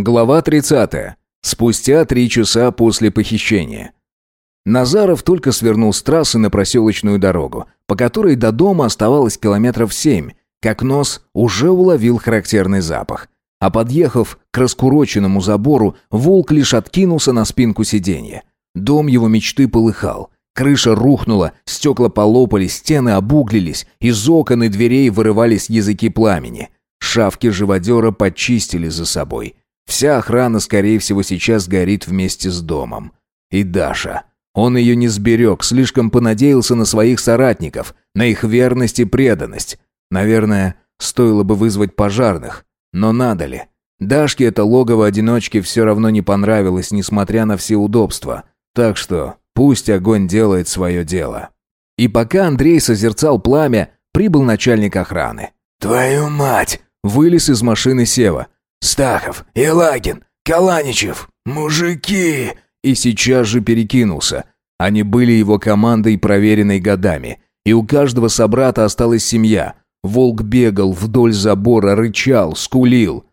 Глава 30. Спустя три часа после похищения. Назаров только свернул с трассы на проселочную дорогу, по которой до дома оставалось километров семь, как нос уже уловил характерный запах. А подъехав к раскуроченному забору, волк лишь откинулся на спинку сиденья. Дом его мечты полыхал. Крыша рухнула, стекла полопались, стены обуглились, из окон и дверей вырывались языки пламени. Шавки живодера почистили за собой. Вся охрана, скорее всего, сейчас горит вместе с домом. И Даша. Он ее не сберег, слишком понадеялся на своих соратников, на их верность и преданность. Наверное, стоило бы вызвать пожарных. Но надо ли? Дашке это логово одиночки все равно не понравилось, несмотря на все удобства. Так что пусть огонь делает свое дело. И пока Андрей созерцал пламя, прибыл начальник охраны. «Твою мать!» – вылез из машины Сева – Стахов, Елагин, Каланичев, мужики!» И сейчас же перекинулся. Они были его командой, проверенной годами. И у каждого собрата осталась семья. Волк бегал вдоль забора, рычал, скулил.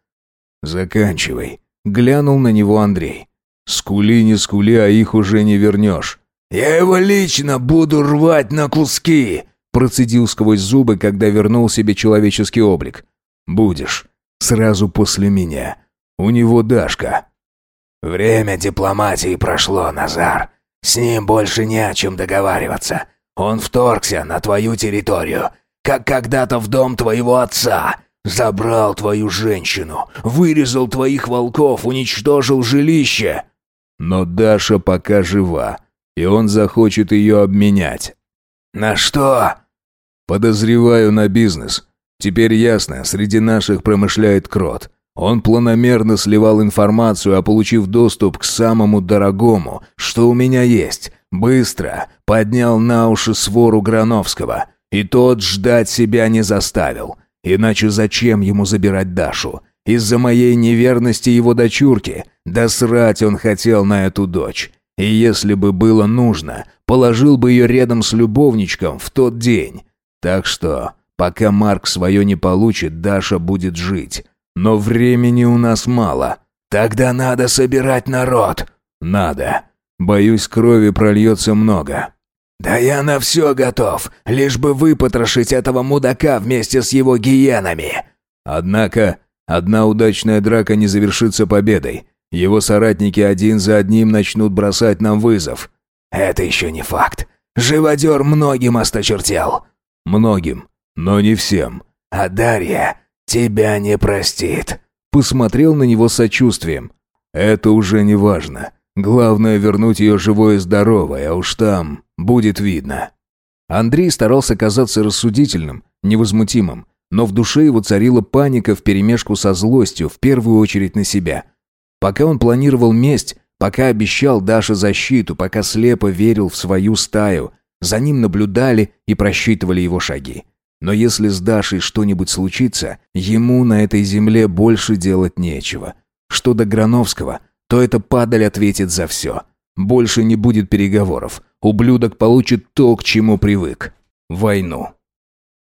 «Заканчивай», — глянул на него Андрей. «Скули не скули, а их уже не вернешь». «Я его лично буду рвать на куски!» Процедил сквозь зубы, когда вернул себе человеческий облик. «Будешь. Сразу после меня. У него Дашка. Время дипломатии прошло, Назар. С ним больше не о чем договариваться. Он вторгся на твою территорию, как когда-то в дом твоего отца. Забрал твою женщину, вырезал твоих волков, уничтожил жилище. Но Даша пока жива, и он захочет ее обменять. На что? Подозреваю на бизнес. Теперь ясно, среди наших промышляет крот. Он планомерно сливал информацию, а получив доступ к самому дорогому, что у меня есть, быстро поднял на уши свору Грановского. И тот ждать себя не заставил. Иначе зачем ему забирать Дашу? Из-за моей неверности его дочурки. Да срать он хотел на эту дочь. И если бы было нужно, положил бы ее рядом с любовничком в тот день. Так что Пока Марк свое не получит, Даша будет жить. Но времени у нас мало. Тогда надо собирать народ. Надо. Боюсь, крови прольется много. Да я на все готов, лишь бы выпотрошить этого мудака вместе с его гиенами. Однако, одна удачная драка не завершится победой. Его соратники один за одним начнут бросать нам вызов. Это еще не факт. Живодер многим осточертел. Многим. Но не всем. А Дарья тебя не простит. Посмотрел на него сочувствием. Это уже не важно. Главное вернуть ее живое и здоровое, а уж там будет видно. Андрей старался казаться рассудительным, невозмутимым, но в душе его царила паника вперемешку со злостью, в первую очередь на себя. Пока он планировал месть, пока обещал Даше защиту, пока слепо верил в свою стаю, за ним наблюдали и просчитывали его шаги. Но если с Дашей что-нибудь случится, ему на этой земле больше делать нечего. Что до Грановского, то это падаль ответит за все. Больше не будет переговоров. Ублюдок получит то, к чему привык. Войну.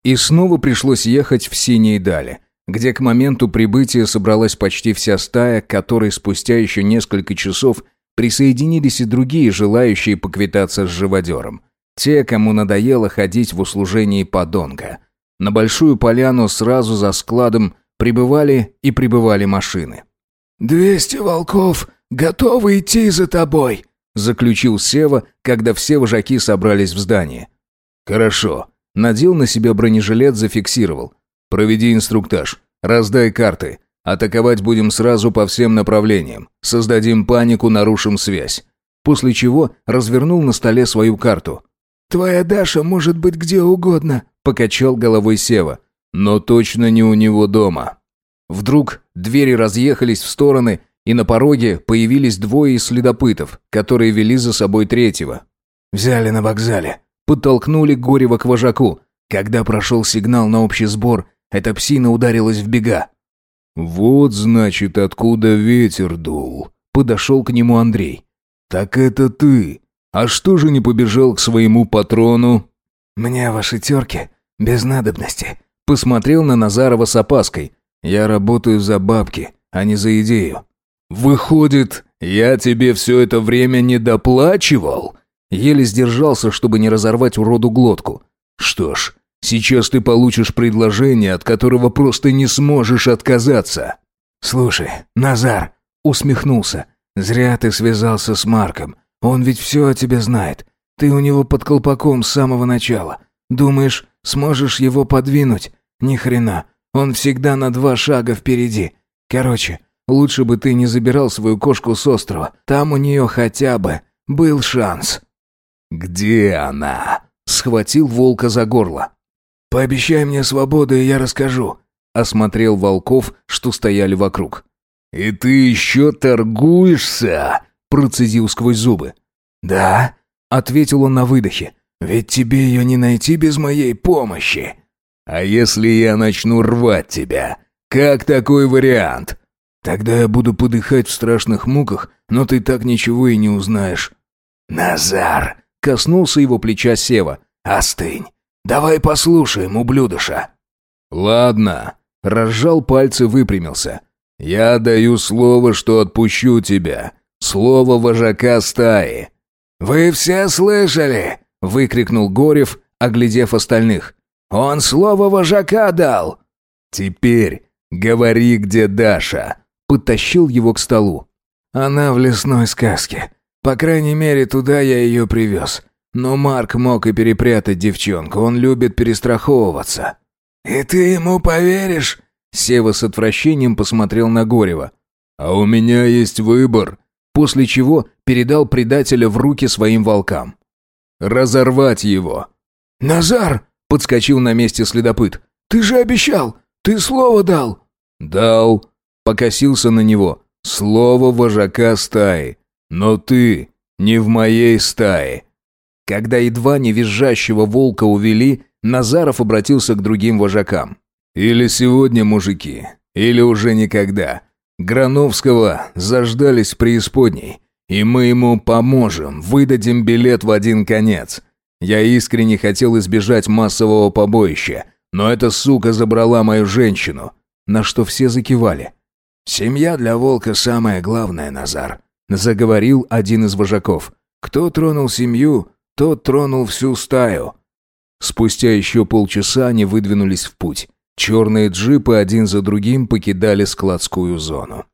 И снова пришлось ехать в Синие дали, где к моменту прибытия собралась почти вся стая, к которой спустя еще несколько часов присоединились и другие, желающие поквитаться с живодером. Те, кому надоело ходить в услужении подонка. На большую поляну сразу за складом прибывали и прибывали машины. «Двести волков готовы идти за тобой», заключил Сева, когда все вожаки собрались в здании. «Хорошо». Надел на себя бронежилет, зафиксировал. «Проведи инструктаж. Раздай карты. Атаковать будем сразу по всем направлениям. Создадим панику, нарушим связь». После чего развернул на столе свою карту. «Твоя Даша может быть где угодно», покачал головой Сева. Но точно не у него дома. Вдруг двери разъехались в стороны, и на пороге появились двое из следопытов, которые вели за собой третьего. «Взяли на вокзале», подтолкнули Горева к вожаку. Когда прошел сигнал на общий сбор, эта псина ударилась в бега. «Вот, значит, откуда ветер дул», — подошел к нему Андрей. «Так это ты. А что же не побежал к своему патрону?» «Мне ваши терки без надобности». Посмотрел на Назарова с опаской. «Я работаю за бабки, а не за идею». Выходит, я тебе все это время не доплачивал?» Еле сдержался, чтобы не разорвать уроду глотку. «Что ж, сейчас ты получишь предложение, от которого просто не сможешь отказаться». «Слушай, Назар», — усмехнулся, — «зря ты связался с Марком. Он ведь все о тебе знает. Ты у него под колпаком с самого начала. Думаешь, сможешь его подвинуть? Ни хрена. Он всегда на два шага впереди. Короче, лучше бы ты не забирал свою кошку с острова. Там у нее хотя бы был шанс». «Где она?» — схватил волка за горло. «Пообещай мне свободу, и я расскажу», — осмотрел волков, что стояли вокруг. «И ты еще торгуешься?» — процедил сквозь зубы. «Да», — ответил он на выдохе. «Ведь тебе ее не найти без моей помощи». «А если я начну рвать тебя? Как такой вариант?» «Тогда я буду подыхать в страшных муках, но ты так ничего и не узнаешь». «Назар!» — коснулся его плеча Сева. «Остынь. Давай послушаем, ублюдыша». «Ладно». Разжал пальцы, выпрямился. «Я даю слово, что отпущу тебя. Слово вожака стаи». «Вы все слышали?» — выкрикнул Горев, оглядев остальных. «Он слово вожака дал!» «Теперь говори, где Даша!» — подтащил его к столу. «Она в лесной сказке. По крайней мере, туда я ее привез. Но Марк мог и перепрятать девчонку, он любит перестраховываться». «И ты ему поверишь?» Сева с отвращением посмотрел на Горева. «А у меня есть выбор», после чего передал предателя в руки своим волкам. «Разорвать его!» «Назар!» — подскочил на месте следопыт. «Ты же обещал! Ты слово дал!» «Дал!» — покосился на него. «Слово вожака стаи. Но ты не в моей стае». Когда едва не визжащего волка увели, Назаров обратился к другим вожакам. «Или сегодня, мужики, или уже никогда. Грановского заждались в преисподней, и мы ему поможем, выдадим билет в один конец. Я искренне хотел избежать массового побоища, но эта сука забрала мою женщину, на что все закивали. «Семья для волка самое главное, Назар», — заговорил один из вожаков. «Кто тронул семью, тот тронул всю стаю». Спустя еще полчаса они выдвинулись в путь. Черные джипы один за другим покидали складскую зону.